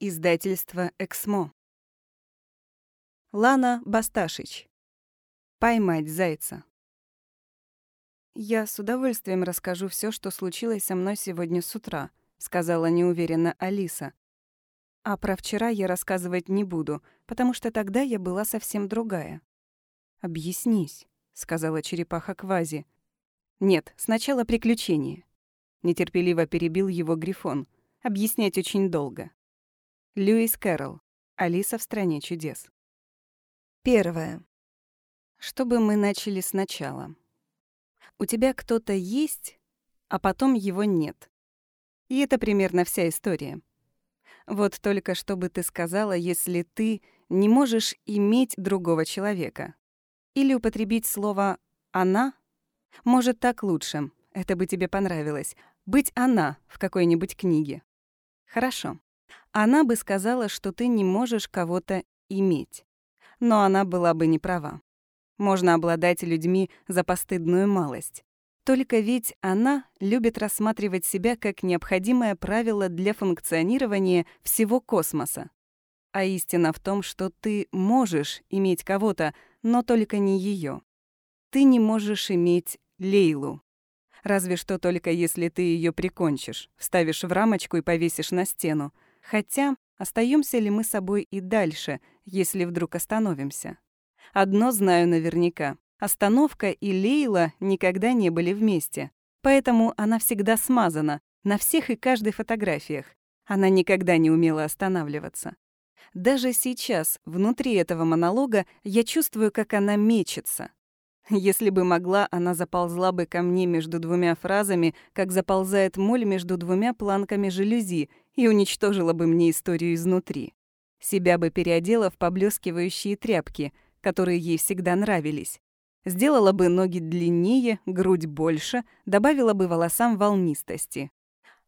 Издательство «Эксмо». Лана Басташич. «Поймать зайца». «Я с удовольствием расскажу все, что случилось со мной сегодня с утра», — сказала неуверенно Алиса. «А про вчера я рассказывать не буду, потому что тогда я была совсем другая». «Объяснись», — сказала черепаха Квази. «Нет, сначала приключение». Нетерпеливо перебил его Грифон. «Объяснять очень долго». Льюис Кэрролл. Алиса в стране чудес. Первое. Чтобы мы начали сначала. У тебя кто-то есть, а потом его нет. И это примерно вся история. Вот только что бы ты сказала, если ты не можешь иметь другого человека. Или употребить слово «она»? Может, так лучше. Это бы тебе понравилось. Быть «она» в какой-нибудь книге. Хорошо. Она бы сказала, что ты не можешь кого-то иметь. Но она была бы не права. Можно обладать людьми за постыдную малость. Только ведь она любит рассматривать себя как необходимое правило для функционирования всего космоса. А истина в том, что ты можешь иметь кого-то, но только не ее. Ты не можешь иметь Лейлу. Разве что только если ты ее прикончишь, вставишь в рамочку и повесишь на стену — Хотя, остаемся ли мы собой и дальше, если вдруг остановимся? Одно знаю наверняка. Остановка и Лейла никогда не были вместе. Поэтому она всегда смазана, на всех и каждой фотографиях. Она никогда не умела останавливаться. Даже сейчас, внутри этого монолога, я чувствую, как она мечется. Если бы могла, она заползла бы ко мне между двумя фразами, как заползает моль между двумя планками жалюзи, и уничтожила бы мне историю изнутри. Себя бы переодела в поблескивающие тряпки, которые ей всегда нравились. Сделала бы ноги длиннее, грудь больше, добавила бы волосам волнистости.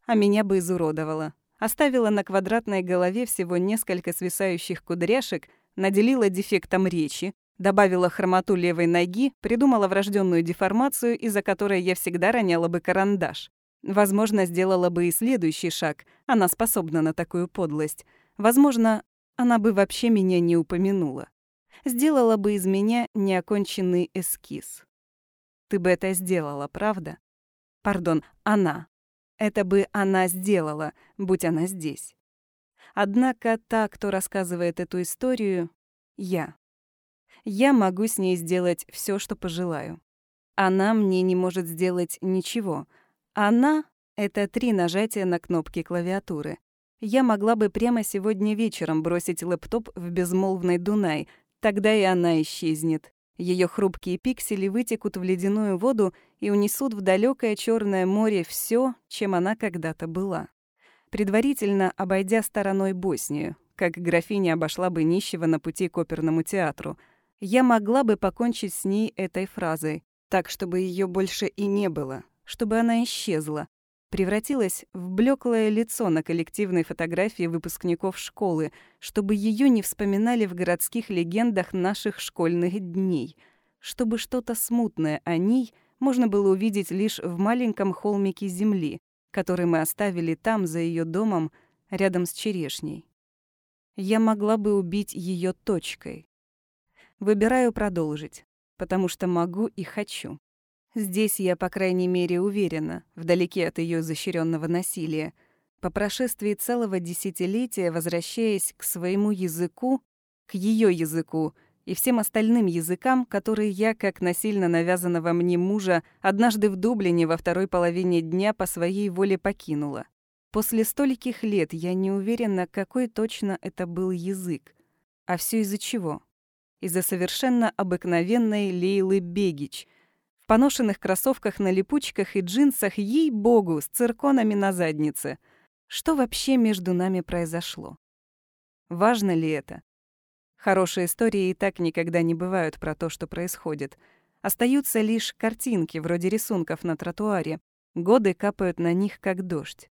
А меня бы изуродовала. Оставила на квадратной голове всего несколько свисающих кудряшек, наделила дефектом речи, добавила хромоту левой ноги, придумала врожденную деформацию, из-за которой я всегда роняла бы карандаш. Возможно, сделала бы и следующий шаг. Она способна на такую подлость. Возможно, она бы вообще меня не упомянула. Сделала бы из меня неоконченный эскиз. Ты бы это сделала, правда? Пардон, она. Это бы она сделала, будь она здесь. Однако та, кто рассказывает эту историю, я. Я могу с ней сделать все, что пожелаю. Она мне не может сделать ничего — она — это три нажатия на кнопки клавиатуры. Я могла бы прямо сегодня вечером бросить лэптоп в безмолвный Дунай, тогда и она исчезнет. Ее хрупкие пиксели вытекут в ледяную воду и унесут в далекое черное море все, чем она когда-то была. Предварительно обойдя стороной Боснию, как графиня обошла бы нищего на пути к оперному театру, я могла бы покончить с ней этой фразой, так, чтобы ее больше и не было, чтобы она исчезла, превратилась в блеклое лицо на коллективной фотографии выпускников школы, чтобы ее не вспоминали в городских легендах наших школьных дней, чтобы что-то смутное о ней можно было увидеть лишь в маленьком холмике земли, который мы оставили там, за ее домом, рядом с черешней. Я могла бы убить ее точкой. Выбираю продолжить, потому что могу и хочу. Здесь я, по крайней мере, уверена, вдалеке от ее изощренного насилия. По прошествии целого десятилетия, возвращаясь к своему языку, к ее языку и всем остальным языкам, которые я, как насильно навязанного мне мужа, однажды в Дублине во второй половине дня по своей воле покинула. После стольких лет я не уверена, какой точно это был язык. А все из-за чего? Из-за совершенно обыкновенной Лейлы Бегич — поношенных кроссовках на липучках и джинсах, ей-богу, с цирконами на заднице. Что вообще между нами произошло? Важно ли это? Хорошие истории и так никогда не бывают про то, что происходит. Остаются лишь картинки, вроде рисунков на тротуаре. Годы капают на них, как дождь.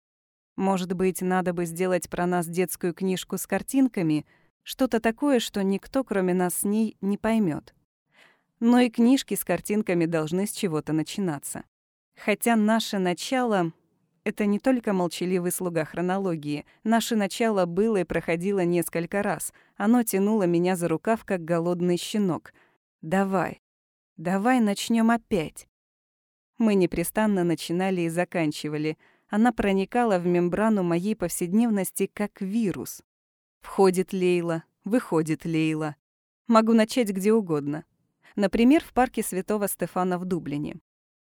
Может быть, надо бы сделать про нас детскую книжку с картинками, что-то такое, что никто, кроме нас с ней, не поймет. Но и книжки с картинками должны с чего-то начинаться. Хотя наше начало Это не только молчаливый слуга хронологии. Наше начало было и проходило несколько раз. Оно тянуло меня за рукав, как голодный щенок. «Давай, давай начнем опять». Мы непрестанно начинали и заканчивали. Она проникала в мембрану моей повседневности как вирус. Входит Лейла, выходит Лейла. Могу начать где угодно. Например, в парке Святого Стефана в Дублине.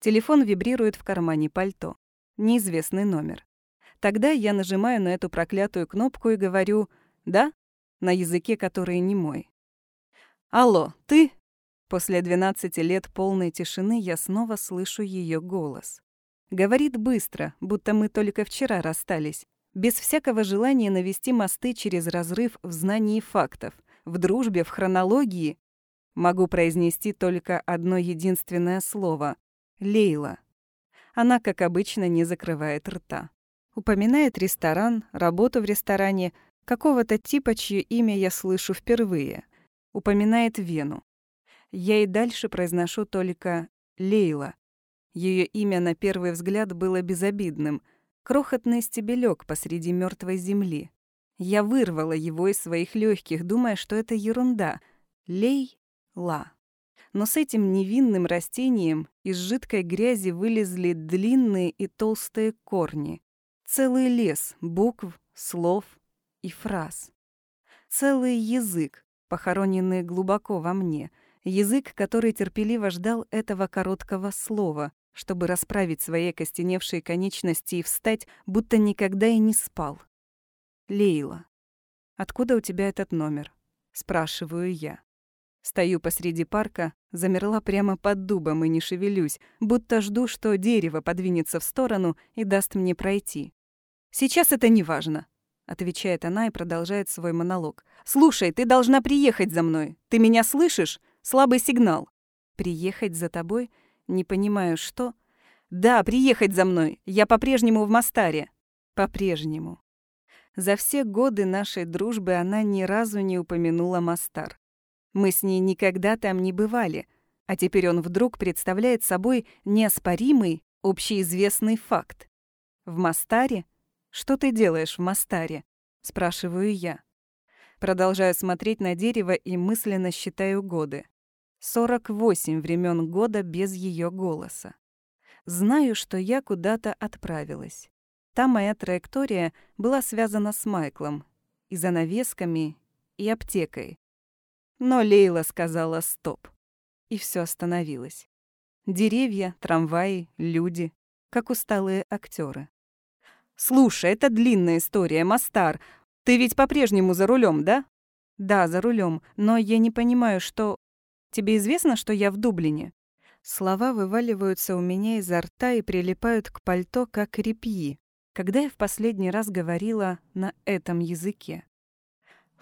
Телефон вибрирует в кармане пальто. Неизвестный номер. Тогда я нажимаю на эту проклятую кнопку и говорю «да» на языке, который не мой. «Алло, ты?» После 12 лет полной тишины я снова слышу ее голос. Говорит быстро, будто мы только вчера расстались, без всякого желания навести мосты через разрыв в знании фактов, в дружбе, в хронологии. Могу произнести только одно единственное слово Лейла. Она, как обычно, не закрывает рта. Упоминает ресторан, работу в ресторане, какого-то типа, чье имя я слышу впервые. Упоминает Вену. Я и дальше произношу только Лейла. Ее имя на первый взгляд было безобидным. Крохотный стебелек посреди мертвой земли. Я вырвала его из своих легких, думая, что это ерунда. Лей-ла но с этим невинным растением из жидкой грязи вылезли длинные и толстые корни. Целый лес букв, слов и фраз. Целый язык, похороненный глубоко во мне, язык, который терпеливо ждал этого короткого слова, чтобы расправить свои костеневшие конечности и встать, будто никогда и не спал. «Лейла, откуда у тебя этот номер?» — спрашиваю я. Стою посреди парка, замерла прямо под дубом и не шевелюсь, будто жду, что дерево подвинется в сторону и даст мне пройти. «Сейчас это не важно», — отвечает она и продолжает свой монолог. «Слушай, ты должна приехать за мной. Ты меня слышишь? Слабый сигнал». «Приехать за тобой? Не понимаю, что?» «Да, приехать за мной. Я по-прежнему в Мастаре». «По-прежнему». За все годы нашей дружбы она ни разу не упомянула Мастар. Мы с ней никогда там не бывали, а теперь он вдруг представляет собой неоспоримый, общеизвестный факт. В Мастаре? Что ты делаешь в Мастаре? Спрашиваю я. Продолжаю смотреть на дерево и мысленно считаю годы. 48 времен года без ее голоса. Знаю, что я куда-то отправилась. Та моя траектория была связана с Майклом, и занавесками, и аптекой. Но Лейла сказала «стоп». И все остановилось. Деревья, трамваи, люди, как усталые актеры. «Слушай, это длинная история, Мастар. Ты ведь по-прежнему за рулем, да?» «Да, за рулем, но я не понимаю, что... Тебе известно, что я в Дублине?» Слова вываливаются у меня изо рта и прилипают к пальто, как репьи, когда я в последний раз говорила на этом языке.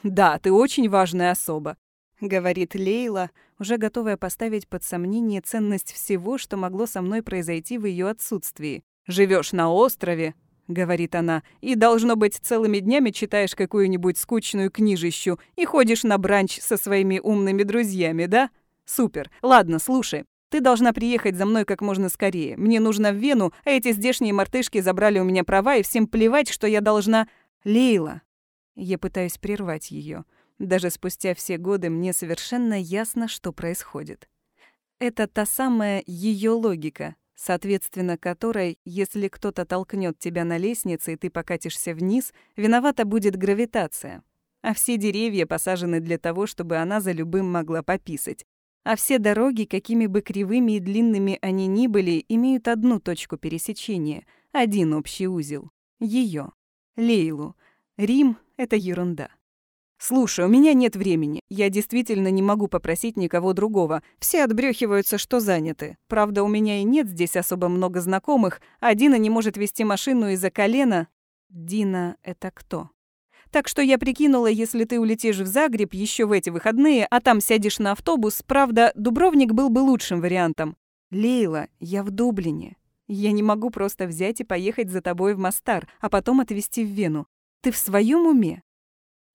«Да, ты очень важная особа говорит Лейла, уже готовая поставить под сомнение ценность всего, что могло со мной произойти в ее отсутствии. Живешь на острове, говорит она, и должно быть целыми днями читаешь какую-нибудь скучную книжищу и ходишь на бранч со своими умными друзьями, да? Супер. Ладно, слушай. Ты должна приехать за мной как можно скорее. Мне нужно в Вену, а эти здешние мартышки забрали у меня права, и всем плевать, что я должна... Лейла. Я пытаюсь прервать ее. Даже спустя все годы мне совершенно ясно, что происходит. Это та самая ее логика, соответственно которой, если кто-то толкнет тебя на лестнице и ты покатишься вниз, виновата будет гравитация. А все деревья посажены для того, чтобы она за любым могла пописать. А все дороги, какими бы кривыми и длинными они ни были, имеют одну точку пересечения, один общий узел. Ее, Лейлу. Рим — это ерунда. «Слушай, у меня нет времени. Я действительно не могу попросить никого другого. Все отбрехиваются, что заняты. Правда, у меня и нет здесь особо много знакомых, а Дина не может вести машину из-за колена». «Дина — это кто?» Так что я прикинула, если ты улетишь в Загреб еще в эти выходные, а там сядешь на автобус, правда, Дубровник был бы лучшим вариантом. Лейла, я в Дублине. Я не могу просто взять и поехать за тобой в Мастар, а потом отвезти в Вену. Ты в своем уме?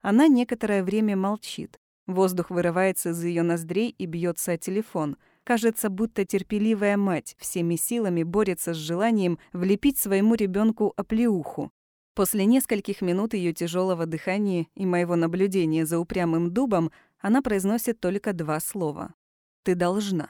Она некоторое время молчит. Воздух вырывается из ее ноздрей и бьется о телефон. Кажется, будто терпеливая мать всеми силами борется с желанием влепить своему ребенку оплеуху. После нескольких минут ее тяжелого дыхания и моего наблюдения за упрямым дубом она произносит только два слова. «Ты должна».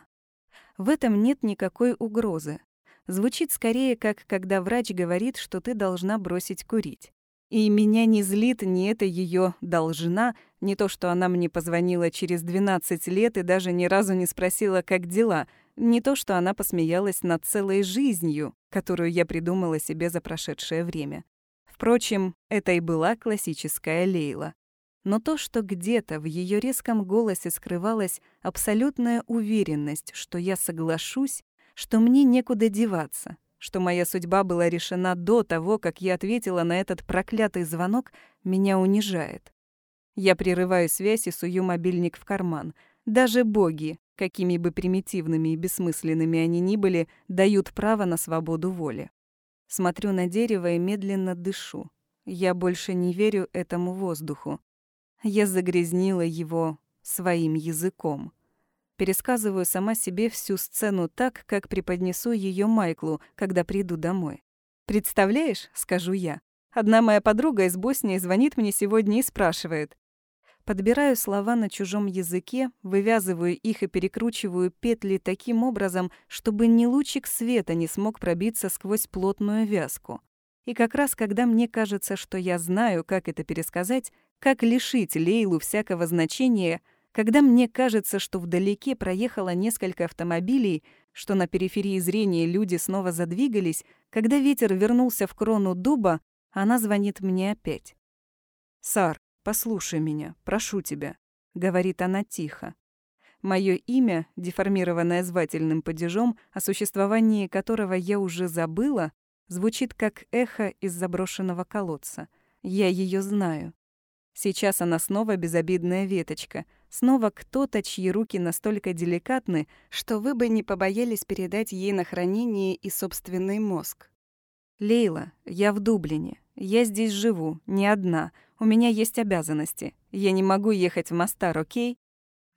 В этом нет никакой угрозы. Звучит скорее, как когда врач говорит, что ты должна бросить курить. И меня не злит ни это ее «должна», не то, что она мне позвонила через 12 лет и даже ни разу не спросила, как дела, не то, что она посмеялась над целой жизнью, которую я придумала себе за прошедшее время. Впрочем, это и была классическая Лейла. Но то, что где-то в ее резком голосе скрывалась абсолютная уверенность, что я соглашусь, что мне некуда деваться, что моя судьба была решена до того, как я ответила на этот проклятый звонок, меня унижает. Я прерываю связь и сую мобильник в карман. Даже боги, какими бы примитивными и бессмысленными они ни были, дают право на свободу воли. Смотрю на дерево и медленно дышу. Я больше не верю этому воздуху. Я загрязнила его своим языком. Пересказываю сама себе всю сцену так, как преподнесу ее Майклу, когда приду домой. «Представляешь», — скажу я, одна моя подруга из Боснии звонит мне сегодня и спрашивает. Подбираю слова на чужом языке, вывязываю их и перекручиваю петли таким образом, чтобы ни лучик света не смог пробиться сквозь плотную вязку. И как раз когда мне кажется, что я знаю, как это пересказать, как лишить Лейлу всякого значения — когда мне кажется, что вдалеке проехало несколько автомобилей, что на периферии зрения люди снова задвигались, когда ветер вернулся в крону дуба, она звонит мне опять. «Сар, послушай меня, прошу тебя», — говорит она тихо. Мое имя, деформированное звательным падежом, о существовании которого я уже забыла, звучит как эхо из заброшенного колодца. Я ее знаю. Сейчас она снова безобидная веточка, снова кто-то, чьи руки настолько деликатны, что вы бы не побоялись передать ей на хранение и собственный мозг. «Лейла, я в Дублине. Я здесь живу, не одна. У меня есть обязанности. Я не могу ехать в Мастар, окей?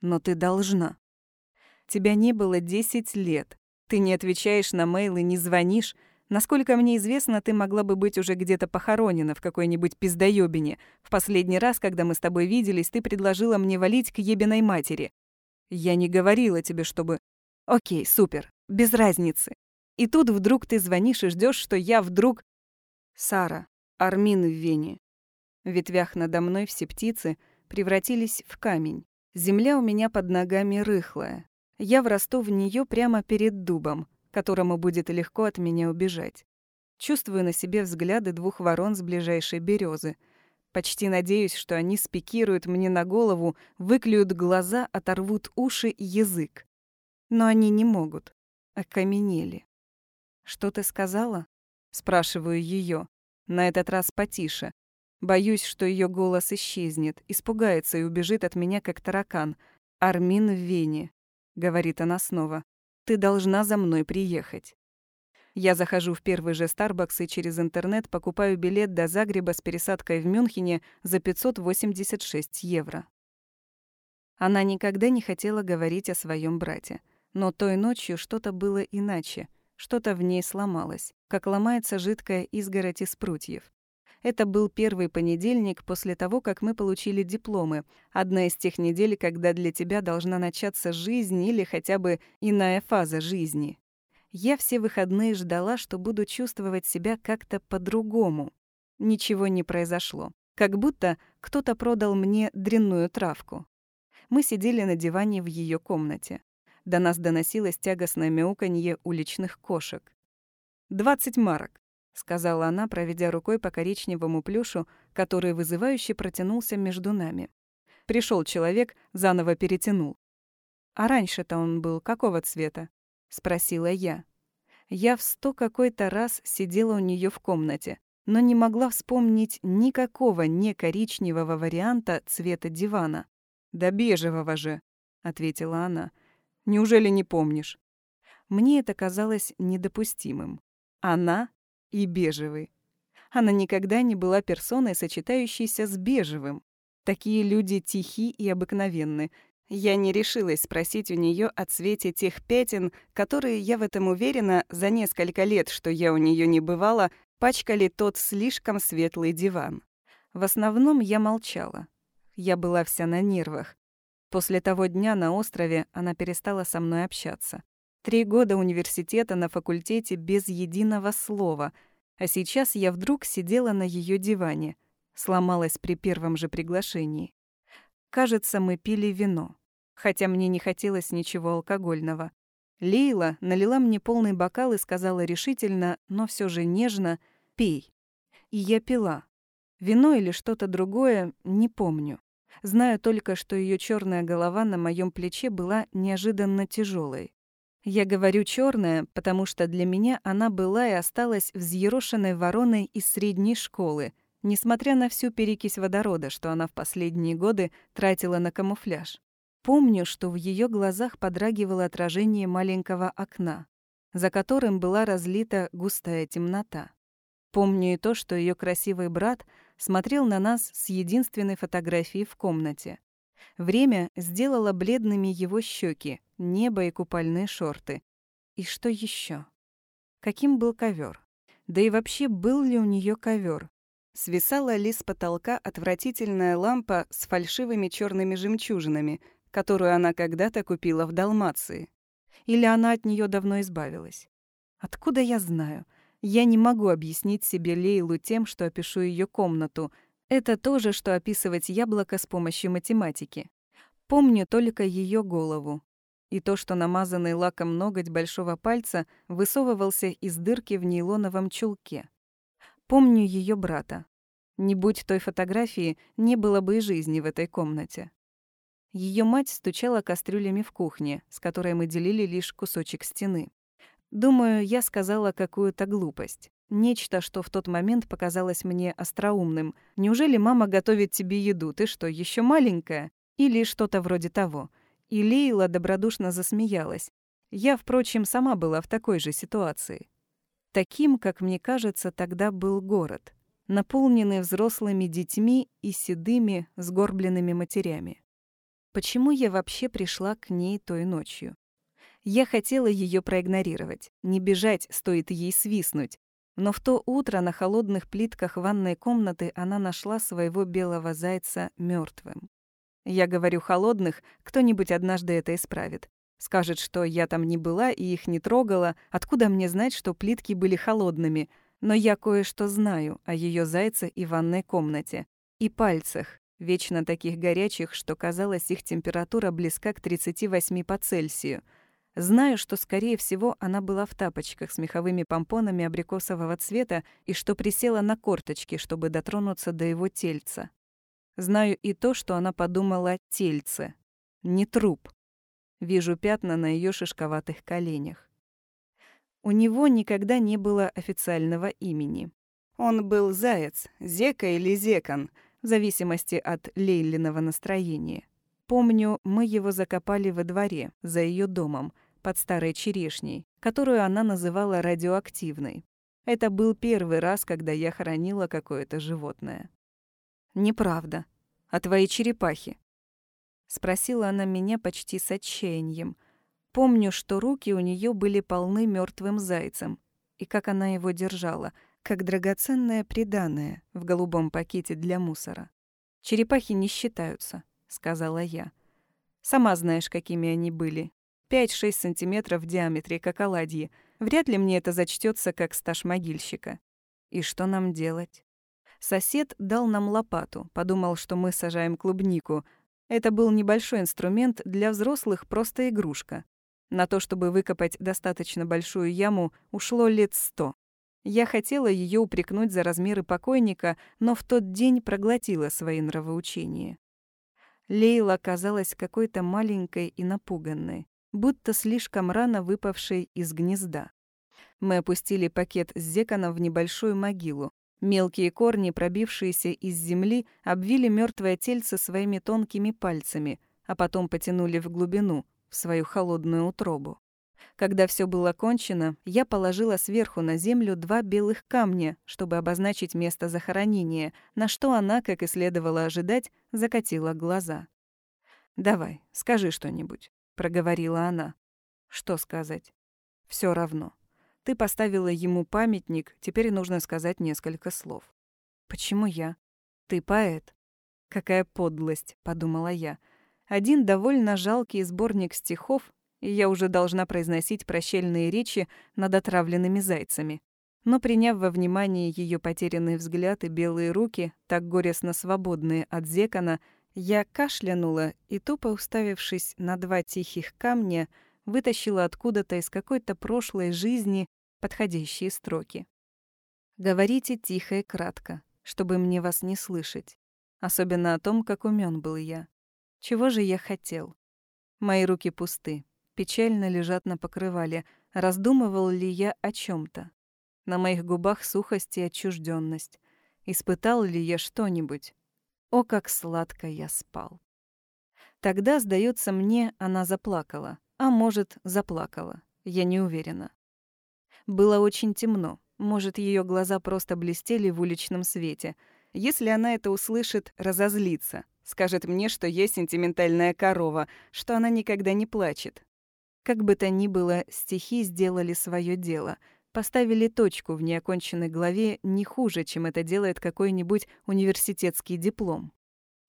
Но ты должна. Тебя не было 10 лет. Ты не отвечаешь на мейлы, не звонишь, Насколько мне известно, ты могла бы быть уже где-то похоронена в какой-нибудь пиздоёбине. В последний раз, когда мы с тобой виделись, ты предложила мне валить к ебиной матери. Я не говорила тебе, чтобы... Окей, супер, без разницы. И тут вдруг ты звонишь и ждешь, что я вдруг... Сара, Армин в Вене. В ветвях надо мной все птицы превратились в камень. Земля у меня под ногами рыхлая. Я врасту в нее прямо перед дубом которому будет легко от меня убежать. Чувствую на себе взгляды двух ворон с ближайшей березы. Почти надеюсь, что они спикируют мне на голову, выклюют глаза, оторвут уши и язык. Но они не могут. Окаменели. «Что ты сказала?» Спрашиваю ее. На этот раз потише. Боюсь, что ее голос исчезнет, испугается и убежит от меня, как таракан. «Армин в Вене», — говорит она снова. Ты должна за мной приехать. Я захожу в первый же Starbucks и через интернет покупаю билет до Загреба с пересадкой в Мюнхене за 586 евро. Она никогда не хотела говорить о своем брате. Но той ночью что-то было иначе. Что-то в ней сломалось, как ломается жидкая изгородь из прутьев. Это был первый понедельник после того, как мы получили дипломы. Одна из тех недель, когда для тебя должна начаться жизнь или хотя бы иная фаза жизни. Я все выходные ждала, что буду чувствовать себя как-то по-другому. Ничего не произошло. Как будто кто-то продал мне дрянную травку. Мы сидели на диване в ее комнате. До нас доносилось тягостное мяуканье уличных кошек. «Двадцать марок. — сказала она, проведя рукой по коричневому плюшу, который вызывающе протянулся между нами. Пришел человек, заново перетянул. «А раньше-то он был какого цвета?» — спросила я. Я в сто какой-то раз сидела у нее в комнате, но не могла вспомнить никакого не коричневого варианта цвета дивана. «Да бежевого же», — ответила она. «Неужели не помнишь?» Мне это казалось недопустимым. Она и бежевый. Она никогда не была персоной, сочетающейся с бежевым. Такие люди тихи и обыкновенны. Я не решилась спросить у нее о цвете тех пятен, которые, я в этом уверена, за несколько лет, что я у нее не бывала, пачкали тот слишком светлый диван. В основном я молчала. Я была вся на нервах. После того дня на острове она перестала со мной общаться. Три года университета на факультете без единого слова, а сейчас я вдруг сидела на ее диване, сломалась при первом же приглашении. Кажется, мы пили вино хотя мне не хотелось ничего алкогольного. Лейла налила мне полный бокал и сказала решительно, но все же нежно «пей». И я пила. Вино или что-то другое, не помню. Знаю только, что ее черная голова на моем плече была неожиданно тяжелой. Я говорю черная, потому что для меня она была и осталась взъерошенной вороной из средней школы, несмотря на всю перекись водорода, что она в последние годы тратила на камуфляж. Помню, что в ее глазах подрагивало отражение маленького окна, за которым была разлита густая темнота. Помню и то, что ее красивый брат смотрел на нас с единственной фотографией в комнате. Время сделало бледными его щеки, небо и купальные шорты. И что еще? Каким был ковер? Да и вообще, был ли у нее ковер? Свисала ли с потолка отвратительная лампа с фальшивыми черными жемчужинами, которую она когда-то купила в Далмации. Или она от нее давно избавилась. Откуда я знаю? Я не могу объяснить себе Лейлу тем, что опишу ее комнату. Это то же, что описывать яблоко с помощью математики. Помню только ее голову. И то, что намазанный лаком ноготь большого пальца высовывался из дырки в нейлоновом чулке. Помню ее брата. Не будь той фотографии, не было бы и жизни в этой комнате. Ее мать стучала кастрюлями в кухне, с которой мы делили лишь кусочек стены. Думаю, я сказала какую-то глупость. Нечто, что в тот момент показалось мне остроумным. Неужели мама готовит тебе еду? Ты что, еще маленькая? Или что-то вроде того. И Лейла добродушно засмеялась. Я, впрочем, сама была в такой же ситуации. Таким, как мне кажется, тогда был город, наполненный взрослыми детьми и седыми, сгорбленными матерями. Почему я вообще пришла к ней той ночью? Я хотела ее проигнорировать, не бежать, стоит ей свистнуть. Но в то утро на холодных плитках ванной комнаты она нашла своего белого зайца мертвым. Я говорю холодных, кто-нибудь однажды это исправит. Скажет, что я там не была и их не трогала, откуда мне знать, что плитки были холодными, но я кое-что знаю о ее зайце и ванной комнате. И пальцах, вечно таких горячих, что казалось, их температура близка к 38 по Цельсию. Знаю, что, скорее всего, она была в тапочках с меховыми помпонами абрикосового цвета и что присела на корточки, чтобы дотронуться до его тельца. Знаю и то, что она подумала «тельце», не труп. Вижу пятна на ее шишковатых коленях. У него никогда не было официального имени. Он был Заяц, Зека или Зекан — в зависимости от Лейлиного настроения. Помню, мы его закопали во дворе, за ее домом, под старой черешней, которую она называла радиоактивной. Это был первый раз, когда я хоронила какое-то животное. «Неправда. А твои черепахи?» Спросила она меня почти с отчаянием. Помню, что руки у нее были полны мертвым зайцем, и как она его держала — как драгоценное приданое в голубом пакете для мусора. «Черепахи не считаются», — сказала я. «Сама знаешь, какими они были. 5-6 сантиметров в диаметре, как оладьи. Вряд ли мне это зачтется как стаж могильщика. И что нам делать?» Сосед дал нам лопату, подумал, что мы сажаем клубнику. Это был небольшой инструмент, для взрослых просто игрушка. На то, чтобы выкопать достаточно большую яму, ушло лет сто. Я хотела ее упрекнуть за размеры покойника, но в тот день проглотила свои нравоучения. Лейла казалась какой-то маленькой и напуганной, будто слишком рано выпавшей из гнезда. Мы опустили пакет с зеканом в небольшую могилу. Мелкие корни, пробившиеся из земли, обвили мертвое тельце своими тонкими пальцами, а потом потянули в глубину, в свою холодную утробу. Когда все было кончено, я положила сверху на землю два белых камня, чтобы обозначить место захоронения, на что она, как и следовало ожидать, закатила глаза. «Давай, скажи что-нибудь», — проговорила она. «Что сказать?» Все равно. Ты поставила ему памятник, теперь нужно сказать несколько слов». «Почему я? Ты поэт». «Какая подлость», — подумала я. Один довольно жалкий сборник стихов, и я уже должна произносить прощальные речи над отравленными зайцами. Но приняв во внимание ее потерянный взгляд и белые руки, так горестно свободные от Зекона, я кашлянула и, тупо уставившись на два тихих камня, вытащила откуда-то из какой-то прошлой жизни подходящие строки. «Говорите тихо и кратко, чтобы мне вас не слышать, особенно о том, как умен был я. Чего же я хотел? Мои руки пусты, печально лежат на покрывале. Раздумывал ли я о чем то на моих губах сухость и отчужденность. Испытал ли я что-нибудь? О, как сладко я спал. Тогда, сдается мне, она заплакала. А может, заплакала. Я не уверена. Было очень темно. Может, ее глаза просто блестели в уличном свете. Если она это услышит, разозлится. Скажет мне, что я сентиментальная корова, что она никогда не плачет. Как бы то ни было, стихи сделали свое дело — поставили точку в неоконченной главе не хуже, чем это делает какой-нибудь университетский диплом.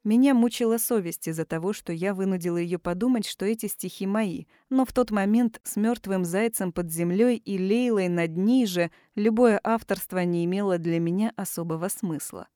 Меня мучила совесть из-за того, что я вынудила ее подумать, что эти стихи мои, но в тот момент с мертвым зайцем под землей и Лейлой над ней же любое авторство не имело для меня особого смысла.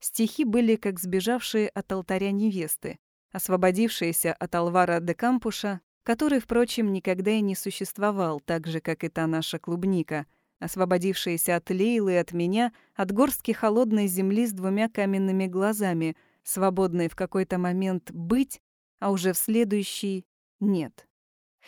Стихи были как сбежавшие от алтаря невесты, освободившиеся от Алвара де Кампуша который, впрочем, никогда и не существовал, так же, как и та наша клубника, освободившаяся от Лейлы и от меня, от горстки холодной земли с двумя каменными глазами, свободной в какой-то момент быть, а уже в следующий — нет.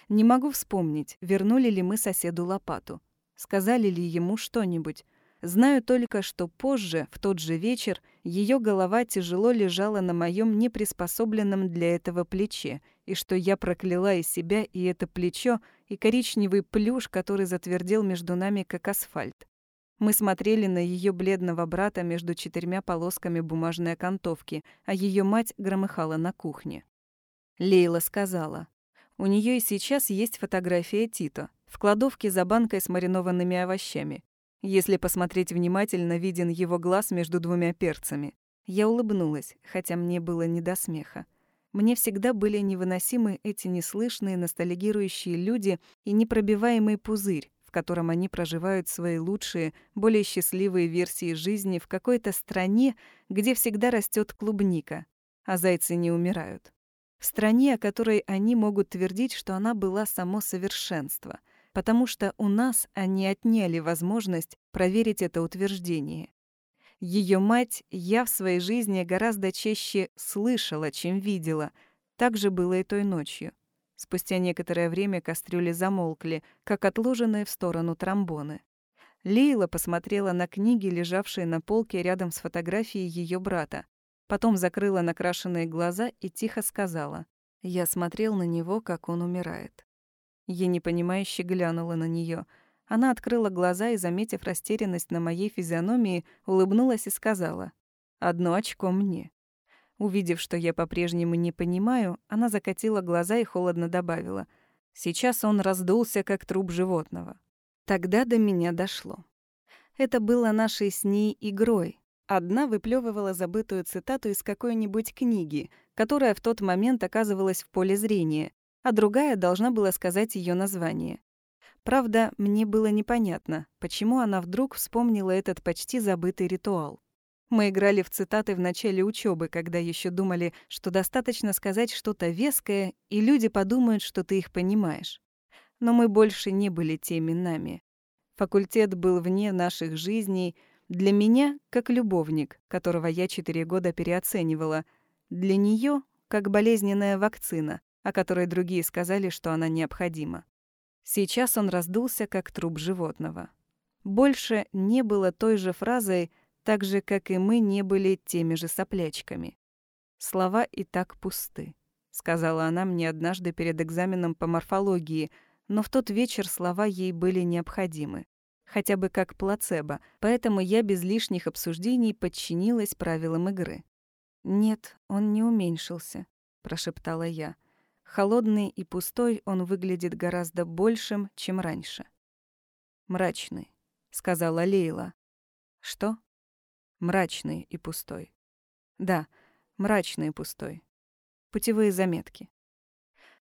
Не могу вспомнить, вернули ли мы соседу лопату, сказали ли ему что-нибудь, Знаю только, что позже, в тот же вечер, ее голова тяжело лежала на моем неприспособленном для этого плече, и что я прокляла и себя, и это плечо, и коричневый плюш, который затвердел между нами, как асфальт. Мы смотрели на ее бледного брата между четырьмя полосками бумажной окантовки, а ее мать громыхала на кухне. Лейла сказала. У нее и сейчас есть фотография Тито в кладовке за банкой с маринованными овощами. Если посмотреть внимательно, виден его глаз между двумя перцами. Я улыбнулась, хотя мне было не до смеха. Мне всегда были невыносимы эти неслышные, ностальгирующие люди и непробиваемый пузырь, в котором они проживают свои лучшие, более счастливые версии жизни в какой-то стране, где всегда растет клубника, а зайцы не умирают. В стране, о которой они могут твердить, что она была само совершенство — потому что у нас они отняли возможность проверить это утверждение. Ее мать я в своей жизни гораздо чаще слышала, чем видела. Так же было и той ночью. Спустя некоторое время кастрюли замолкли, как отложенные в сторону тромбоны. Лейла посмотрела на книги, лежавшие на полке рядом с фотографией ее брата. Потом закрыла накрашенные глаза и тихо сказала. Я смотрел на него, как он умирает. Я непонимающе глянула на нее. Она открыла глаза и, заметив растерянность на моей физиономии, улыбнулась и сказала «Одно очко мне». Увидев, что я по-прежнему не понимаю, она закатила глаза и холодно добавила «Сейчас он раздулся, как труп животного». Тогда до меня дошло. Это было нашей с ней игрой. Одна выплевывала забытую цитату из какой-нибудь книги, которая в тот момент оказывалась в поле зрения, а другая должна была сказать ее название. Правда, мне было непонятно, почему она вдруг вспомнила этот почти забытый ритуал. Мы играли в цитаты в начале учебы, когда еще думали, что достаточно сказать что-то веское, и люди подумают, что ты их понимаешь. Но мы больше не были теми нами. Факультет был вне наших жизней, для меня как любовник, которого я четыре года переоценивала, для нее как болезненная вакцина, о которой другие сказали, что она необходима. Сейчас он раздулся, как труп животного. Больше не было той же фразой, так же, как и мы не были теми же соплячками. «Слова и так пусты», — сказала она мне однажды перед экзаменом по морфологии, но в тот вечер слова ей были необходимы. Хотя бы как плацебо, поэтому я без лишних обсуждений подчинилась правилам игры. Нет, он не уменьшился. — прошептала я. Холодный и пустой он выглядит гораздо большим, чем раньше. «Мрачный», — сказала Лейла. «Что?» «Мрачный и пустой». «Да, мрачный и пустой. Путевые заметки».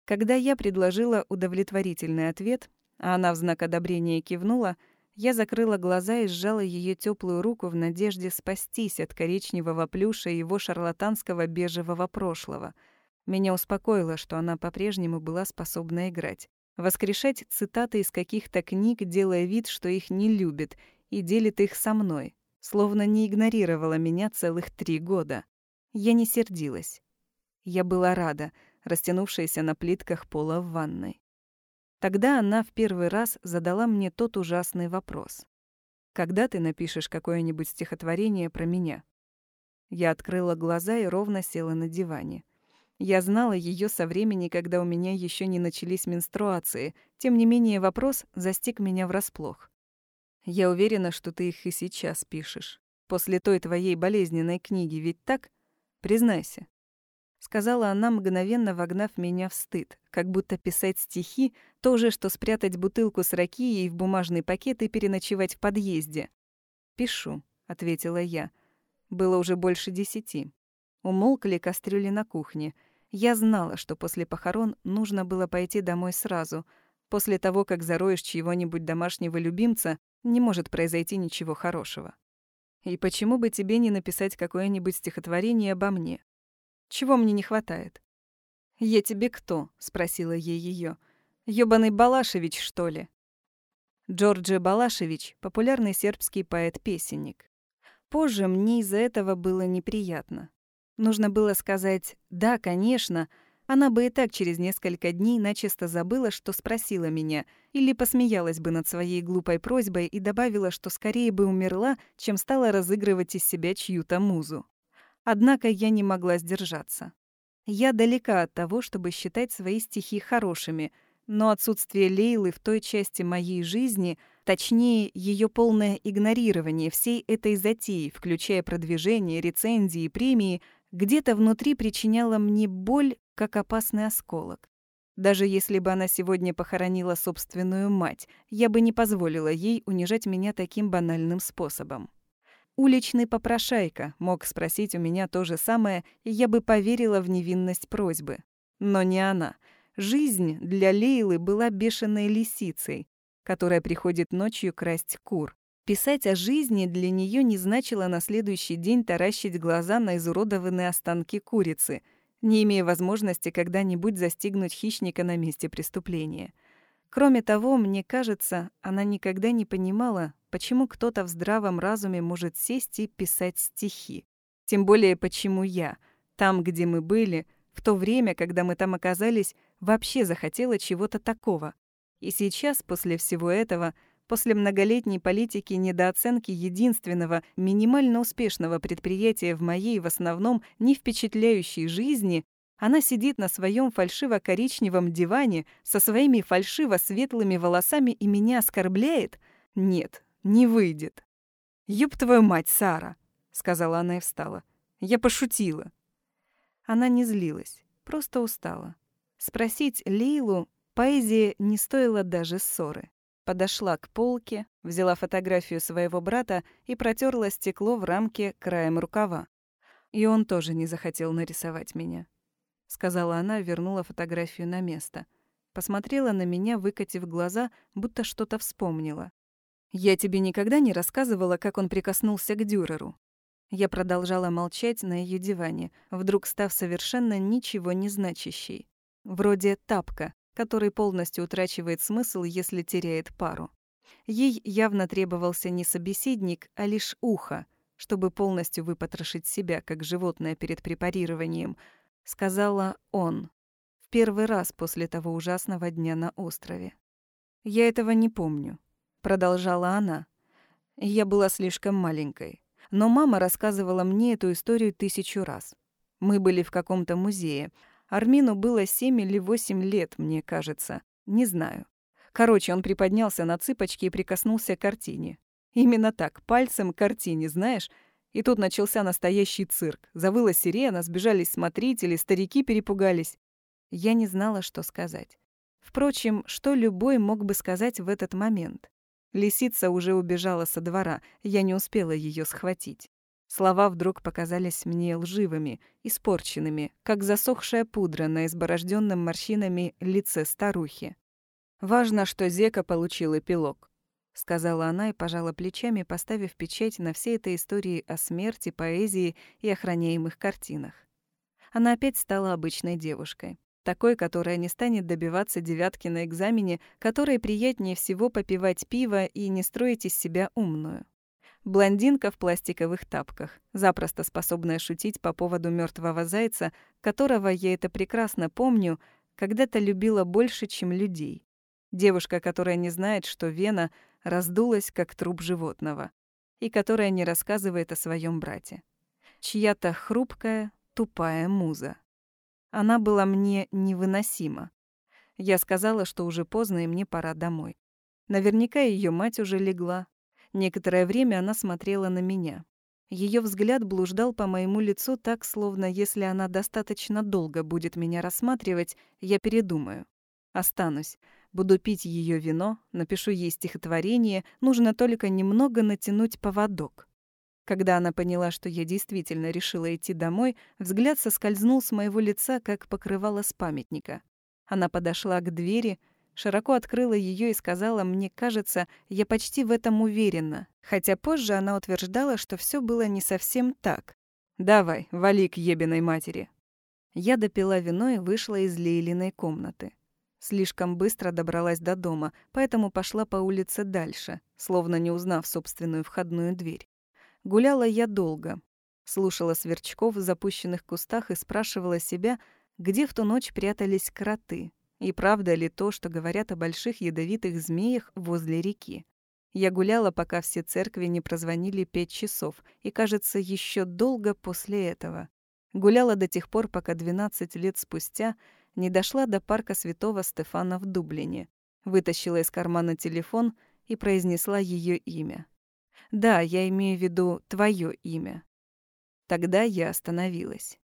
Когда я предложила удовлетворительный ответ, а она в знак одобрения кивнула, я закрыла глаза и сжала ее теплую руку в надежде спастись от коричневого плюша и его шарлатанского бежевого прошлого — меня успокоило, что она по-прежнему была способна играть. Воскрешать цитаты из каких-то книг, делая вид, что их не любит, и делит их со мной, словно не игнорировала меня целых три года. Я не сердилась. Я была рада, растянувшаяся на плитках пола в ванной. Тогда она в первый раз задала мне тот ужасный вопрос. «Когда ты напишешь какое-нибудь стихотворение про меня?» Я открыла глаза и ровно села на диване. Я знала ее со времени, когда у меня еще не начались менструации. Тем не менее, вопрос застиг меня врасплох. Я уверена, что ты их и сейчас пишешь. После той твоей болезненной книги, ведь так? Признайся. Сказала она, мгновенно вогнав меня в стыд, как будто писать стихи — то же, что спрятать бутылку с ракией в бумажный пакет и переночевать в подъезде. «Пишу», — ответила я. Было уже больше десяти. Умолкли кастрюли на кухне — я знала, что после похорон нужно было пойти домой сразу. После того, как зароешь чьего-нибудь домашнего любимца, не может произойти ничего хорошего. И почему бы тебе не написать какое-нибудь стихотворение обо мне? Чего мне не хватает? «Я тебе кто?» — спросила ей ее. «Ёбаный Балашевич, что ли?» Джорджи Балашевич — популярный сербский поэт-песенник. Позже мне из-за этого было неприятно. Нужно было сказать «да, конечно», она бы и так через несколько дней начисто забыла, что спросила меня, или посмеялась бы над своей глупой просьбой и добавила, что скорее бы умерла, чем стала разыгрывать из себя чью-то музу. Однако я не могла сдержаться. Я далека от того, чтобы считать свои стихи хорошими, но отсутствие Лейлы в той части моей жизни, точнее, ее полное игнорирование всей этой затеи, включая продвижение, рецензии и премии — где-то внутри причиняла мне боль, как опасный осколок. Даже если бы она сегодня похоронила собственную мать, я бы не позволила ей унижать меня таким банальным способом. Уличный попрошайка мог спросить у меня то же самое, и я бы поверила в невинность просьбы. Но не она. Жизнь для Лейлы была бешеной лисицей, которая приходит ночью красть кур. Писать о жизни для нее не значило на следующий день таращить глаза на изуродованные останки курицы, не имея возможности когда-нибудь застигнуть хищника на месте преступления. Кроме того, мне кажется, она никогда не понимала, почему кто-то в здравом разуме может сесть и писать стихи. Тем более, почему я, там, где мы были, в то время, когда мы там оказались, вообще захотела чего-то такого. И сейчас, после всего этого, После многолетней политики недооценки единственного, минимально успешного предприятия в моей в основном не впечатляющей жизни, она сидит на своем фальшиво-коричневом диване со своими фальшиво-светлыми волосами и меня оскорбляет? Нет, не выйдет. «Ёб твою мать, Сара!» — сказала она и встала. «Я пошутила». Она не злилась, просто устала. Спросить Лейлу поэзия не стоила даже ссоры подошла к полке, взяла фотографию своего брата и протерла стекло в рамке краем рукава. И он тоже не захотел нарисовать меня. Сказала она, вернула фотографию на место. Посмотрела на меня, выкатив глаза, будто что-то вспомнила. «Я тебе никогда не рассказывала, как он прикоснулся к Дюреру?» Я продолжала молчать на ее диване, вдруг став совершенно ничего не значащей. Вроде тапка, который полностью утрачивает смысл, если теряет пару. Ей явно требовался не собеседник, а лишь ухо, чтобы полностью выпотрошить себя, как животное перед препарированием, сказала он. В первый раз после того ужасного дня на острове. «Я этого не помню», — продолжала она. «Я была слишком маленькой. Но мама рассказывала мне эту историю тысячу раз. Мы были в каком-то музее, Армину было семь или восемь лет, мне кажется. Не знаю. Короче, он приподнялся на цыпочки и прикоснулся к картине. Именно так, пальцем к картине, знаешь? И тут начался настоящий цирк. Завыла сирена, сбежались смотрители, старики перепугались. Я не знала, что сказать. Впрочем, что любой мог бы сказать в этот момент. Лисица уже убежала со двора, я не успела ее схватить. Слова вдруг показались мне лживыми, испорченными, как засохшая пудра на изборожденном морщинами лице старухи. «Важно, что Зека получил эпилог», — сказала она и пожала плечами, поставив печать на всей этой истории о смерти, поэзии и охраняемых картинах. Она опять стала обычной девушкой. Такой, которая не станет добиваться девятки на экзамене, которой приятнее всего попивать пиво и не строить из себя умную. Блондинка в пластиковых тапках, запросто способная шутить по поводу мертвого зайца, которого, я это прекрасно помню, когда-то любила больше, чем людей. Девушка, которая не знает, что вена раздулась, как труп животного, и которая не рассказывает о своем брате. Чья-то хрупкая, тупая муза. Она была мне невыносима. Я сказала, что уже поздно, и мне пора домой. Наверняка ее мать уже легла, Некоторое время она смотрела на меня. Ее взгляд блуждал по моему лицу так, словно если она достаточно долго будет меня рассматривать, я передумаю. Останусь. Буду пить ее вино, напишу ей стихотворение, нужно только немного натянуть поводок. Когда она поняла, что я действительно решила идти домой, взгляд соскользнул с моего лица, как покрывало с памятника. Она подошла к двери, широко открыла ее и сказала, мне кажется, я почти в этом уверена, хотя позже она утверждала, что все было не совсем так. «Давай, вали к ебиной матери». Я допила вино и вышла из Лейлиной комнаты. Слишком быстро добралась до дома, поэтому пошла по улице дальше, словно не узнав собственную входную дверь. Гуляла я долго. Слушала сверчков в запущенных кустах и спрашивала себя, где в ту ночь прятались кроты, и правда ли то, что говорят о больших ядовитых змеях возле реки? Я гуляла, пока все церкви не прозвонили пять часов, и, кажется, еще долго после этого. Гуляла до тех пор, пока 12 лет спустя не дошла до парка святого Стефана в Дублине. Вытащила из кармана телефон и произнесла ее имя. Да, я имею в виду твое имя. Тогда я остановилась.